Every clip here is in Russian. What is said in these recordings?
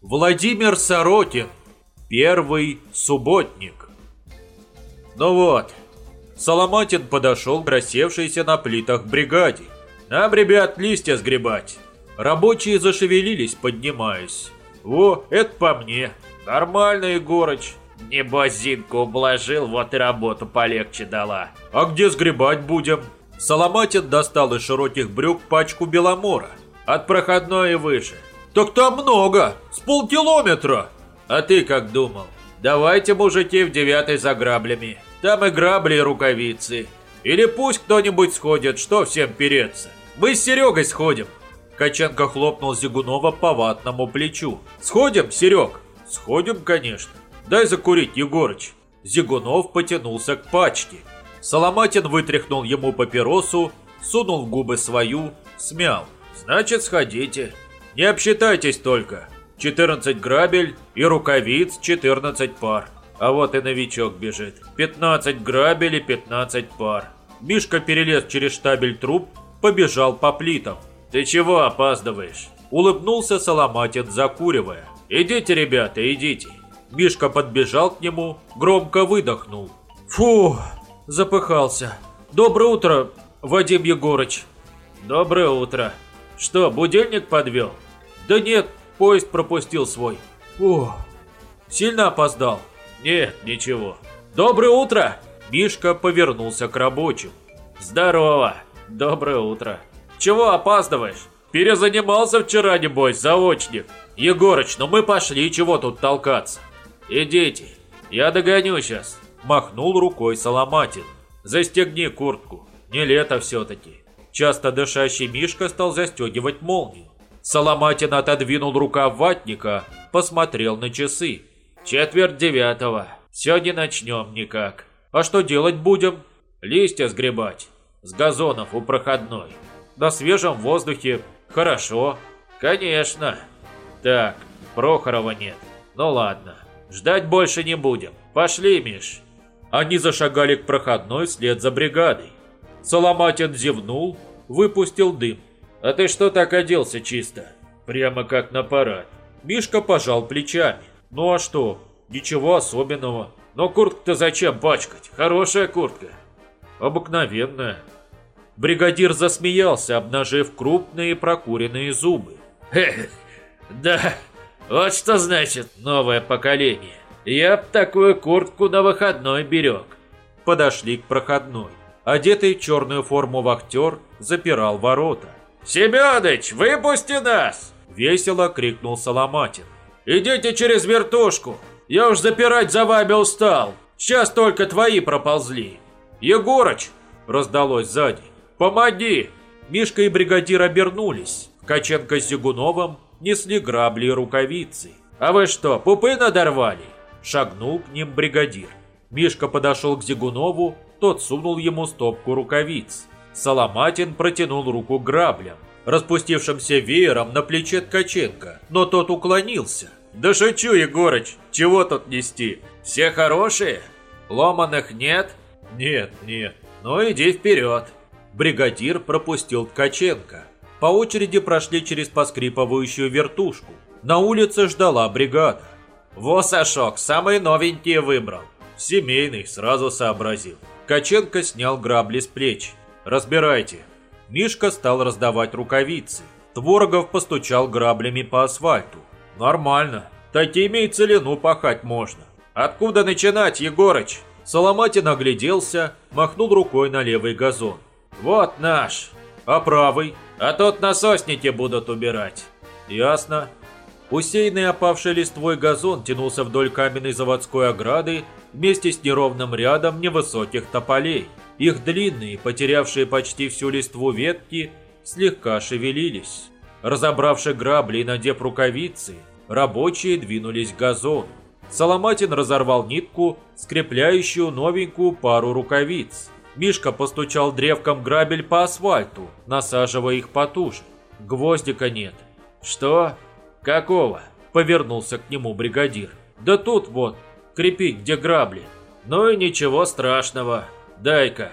Владимир Сорокин. Первый субботник. Ну вот, Соломатин подошел к рассевшейся на плитах бригаде. Нам, ребят, листья сгребать. Рабочие зашевелились, поднимаясь. О, это по мне. Нормально, Егорыч. Небось, Зинку ублажил, вот и работу полегче дала. А где сгребать будем? Соломатин достал из широких брюк пачку беломора. От проходной и выше. Так там много, с полкилометра. А ты как думал? Давайте, мужики, в девятой за граблями. Там и грабли, и рукавицы. Или пусть кто-нибудь сходит, что всем переться. Мы с Серегой сходим. Каченко хлопнул Зигунова по ватному плечу. «Сходим, Серег?» «Сходим, конечно. Дай закурить, Егорыч». Зигунов потянулся к пачке. Соломатин вытряхнул ему папиросу, сунул в губы свою, смял. «Значит, сходите. Не обсчитайтесь только. 14 грабель и рукавиц 14 пар. А вот и новичок бежит. 15 грабель и 15 пар». Мишка перелез через штабель труб, побежал по плитам. «Ты чего опаздываешь?» Улыбнулся Соломатин, закуривая. «Идите, ребята, идите». Мишка подбежал к нему, громко выдохнул. «Фу!» Запыхался. «Доброе утро, Вадим Егорыч!» «Доброе утро! Что, будильник подвел?» «Да нет, поезд пропустил свой». «Фу! Сильно опоздал?» «Нет, ничего». «Доброе утро!» Мишка повернулся к рабочим. «Здорово! Доброе утро!» Чего опаздываешь? Перезанимался вчера, небось, заочник. Егорыч, ну мы пошли, чего тут толкаться? Идите, я догоню сейчас. Махнул рукой Соломатин. Застегни куртку, не лето все-таки. Часто дышащий Мишка стал застегивать молнию. Соломатин отодвинул рукав ватника, посмотрел на часы. Четверть девятого. Не начнем никак. А что делать будем? Листья сгребать. С газонов у проходной на свежем воздухе хорошо. Конечно. Так, Прохорова нет. Ну ладно, ждать больше не будем. Пошли, Миш. Они зашагали к проходной вслед за бригадой. Соломатин зевнул, выпустил дым. «А ты что так оделся чисто? Прямо как на парад». Мишка пожал плечами. «Ну а что? Ничего особенного. Но куртку-то зачем пачкать? Хорошая куртка». «Обыкновенная», Бригадир засмеялся, обнажив крупные прокуренные зубы. Эх, да, вот что значит новое поколение. Я б такую куртку на выходной берег. Подошли к проходной. Одетый в черную форму вахтер запирал ворота. «Семёныч, выпусти нас!» Весело крикнул Соломатин. «Идите через вертушку! Я уж запирать за вами устал! Сейчас только твои проползли!» «Егорыч!» раздалось сзади. «Помоги!» Мишка и бригадир обернулись. Каченко с Зигуновым несли грабли и рукавицы. «А вы что, пупы надорвали?» Шагнул к ним бригадир. Мишка подошел к Зигунову, тот сунул ему стопку рукавиц. Соломатин протянул руку граблям, распустившимся веером на плече Ткаченко, но тот уклонился. «Да шучу, Егорыч, чего тут нести? Все хорошие? Ломаных нет?» «Нет, нет. Ну иди вперед!» Бригадир пропустил Ткаченко. По очереди прошли через поскрипывающую вертушку. На улице ждала бригада. «Во, Сашок, самые новенькие выбрал». Семейный, сразу сообразил. Ткаченко снял грабли с плеч. «Разбирайте». Мишка стал раздавать рукавицы. Творогов постучал граблями по асфальту. «Нормально. Такими и целину пахать можно. Откуда начинать, Егорыч?» Соломатин огляделся, махнул рукой на левый газон. «Вот наш. А правый? А тот на соснике будут убирать». «Ясно». Усеянный опавшей листвой газон тянулся вдоль каменной заводской ограды вместе с неровным рядом невысоких тополей. Их длинные, потерявшие почти всю листву ветки, слегка шевелились. Разобравши грабли и надев рукавицы, рабочие двинулись к газону. Соломатин разорвал нитку, скрепляющую новенькую пару рукавиц. Мишка постучал древком грабель по асфальту, насаживая их потуже. Гвоздика нет. Что? Какого? Повернулся к нему бригадир. Да тут вот, крепить где грабли. Ну и ничего страшного. Дай-ка.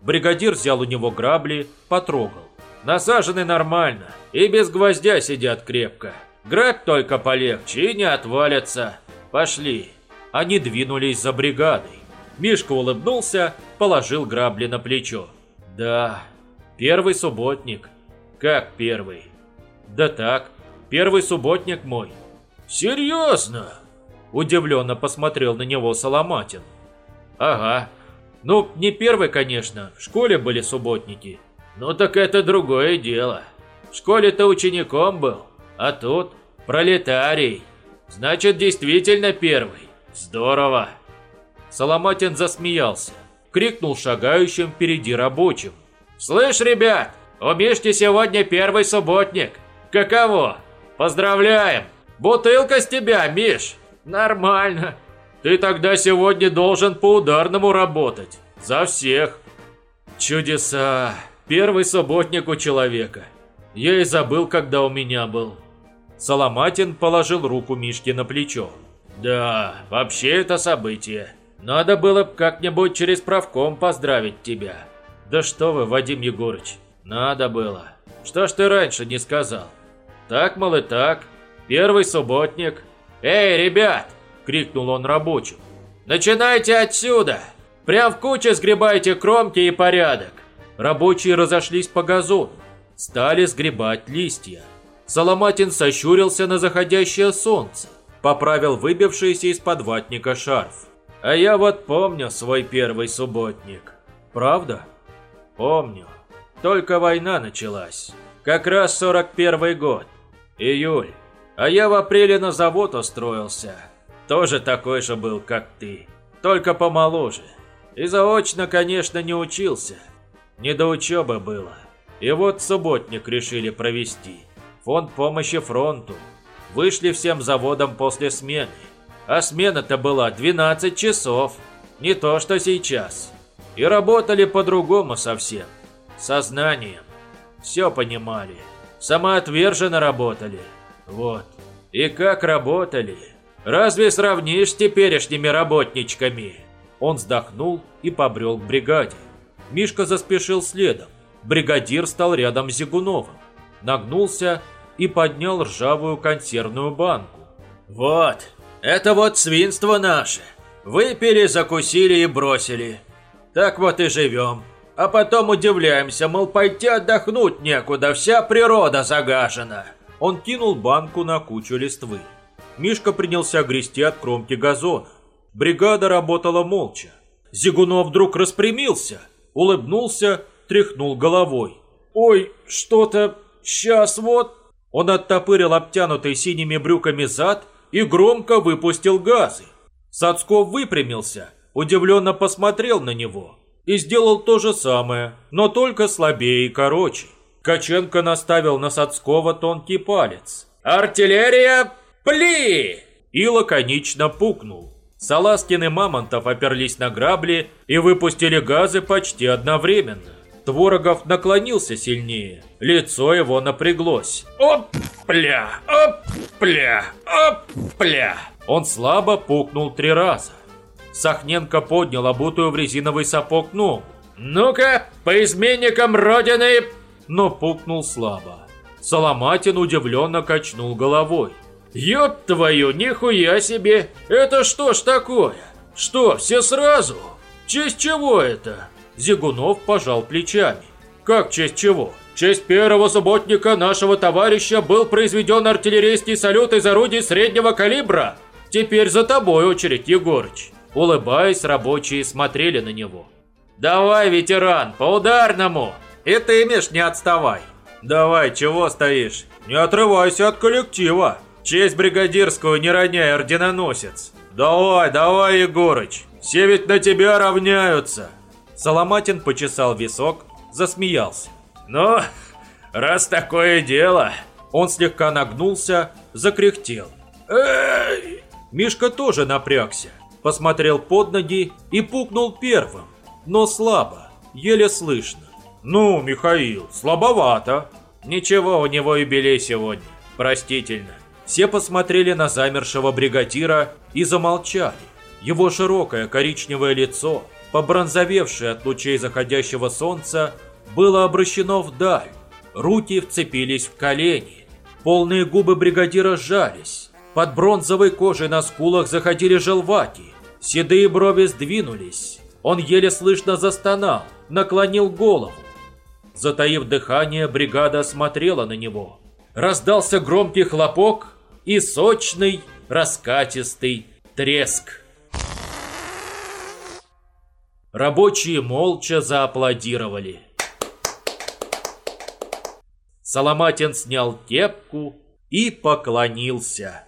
Бригадир взял у него грабли, потрогал. Насажены нормально и без гвоздя сидят крепко. Грабь только полегче и не отвалятся. Пошли. Они двинулись за бригадой. Мишка улыбнулся, положил грабли на плечо. Да, первый субботник. Как первый? Да так, первый субботник мой. Серьезно? Удивленно посмотрел на него Соломатин. Ага. Ну, не первый, конечно, в школе были субботники. Ну так это другое дело. В школе-то учеником был, а тут пролетарий. Значит, действительно первый. Здорово. Соломатин засмеялся, крикнул шагающим впереди рабочим. «Слышь, ребят, у Мишки сегодня первый субботник. Каково? Поздравляем! Бутылка с тебя, Миш!» Нормально. Ты тогда сегодня должен по ударному работать. За всех. Чудеса. Первый субботник у человека. Я и забыл, когда у меня был. Соломатин положил руку Мишке на плечо. Да, вообще это событие. Надо было как-нибудь через правком поздравить тебя. Да что вы, Вадим Егорыч, надо было. Что ж ты раньше не сказал? Так, мол, и так. Первый субботник – «Эй, ребят!» – крикнул он рабочим. «Начинайте отсюда! Прям в куче сгребайте кромки и порядок!» Рабочие разошлись по газону, стали сгребать листья. Соломатин сощурился на заходящее солнце, поправил выбившийся из-под ватника шарф. «А я вот помню свой первый субботник». «Правда?» «Помню. Только война началась. Как раз 41 год. Июль. А я в апреле на завод устроился. Тоже такой же был, как ты. Только помоложе. И заочно, конечно, не учился. Не до учебы было. И вот субботник решили провести. Фонд помощи фронту. Вышли всем заводам после смены. А смена-то была 12 часов. Не то, что сейчас. И работали по-другому совсем. Сознанием. Все понимали. Самоотверженно работали. Вот. И как работали. Разве сравнишь с теперешними работничками? Он вздохнул и побрел к бригаде. Мишка заспешил следом. Бригадир стал рядом с Зигуновым. Нагнулся и поднял ржавую консервную банку. «Вот, это вот свинство наше. Выпили, закусили и бросили. Так вот и живем. А потом удивляемся, мол, пойти отдохнуть некуда, вся природа загажена». Он кинул банку на кучу листвы. Мишка принялся грести от кромки газона. Бригада работала молча. Зигунов вдруг распрямился, улыбнулся, тряхнул головой. «Ой, что-то... Сейчас вот...» Он оттопырил обтянутый синими брюками зад и громко выпустил газы. Сацков выпрямился, удивленно посмотрел на него и сделал то же самое, но только слабее и короче. Каченко наставил на Садского тонкий палец. «Артиллерия, пли!» И лаконично пукнул. Саласкин и Мамонтов оперлись на грабли и выпустили газы почти одновременно. Творогов наклонился сильнее, лицо его напряглось. «Оп-пля! Оп-пля! Оп-пля!» Он слабо пукнул три раза. Сахненко поднял обутую в резиновый сапог ногу. «Ну-ка, по изменникам Родины но пукнул слабо. Соломатин удивленно качнул головой. «Ёб твою, нихуя себе! Это что ж такое? Что, все сразу? Честь чего это?» Зигунов пожал плечами. «Как честь чего? честь первого субботника нашего товарища был произведен артиллерийский салют из орудий среднего калибра. Теперь за тобой очередь, Егорыч». Улыбаясь, рабочие смотрели на него. «Давай, ветеран, по ударному!» И ты, Миш, не отставай. Давай, чего стоишь? Не отрывайся от коллектива. Честь бригадирскую не роняй, орденоносец. Давай, давай, Егорыч. Все ведь на тебя равняются. Соломатин почесал висок, засмеялся. Ну, раз такое дело... Он слегка нагнулся, закряхтел. Эй! Мишка тоже напрягся, посмотрел под ноги и пукнул первым, но слабо, еле слышно. «Ну, Михаил, слабовато». «Ничего, у него юбилей сегодня. Простительно». Все посмотрели на замершего бригадира и замолчали. Его широкое коричневое лицо, побронзовевшее от лучей заходящего солнца, было обращено вдаль. Руки вцепились в колени. Полные губы бригадира сжались. Под бронзовой кожей на скулах заходили желваки. Седые брови сдвинулись. Он еле слышно застонал, наклонил голову. Затаив дыхание, бригада смотрела на него. Раздался громкий хлопок и сочный, раскатистый треск. Рабочие молча зааплодировали. Соломатин снял кепку и поклонился.